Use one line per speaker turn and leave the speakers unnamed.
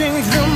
rushing through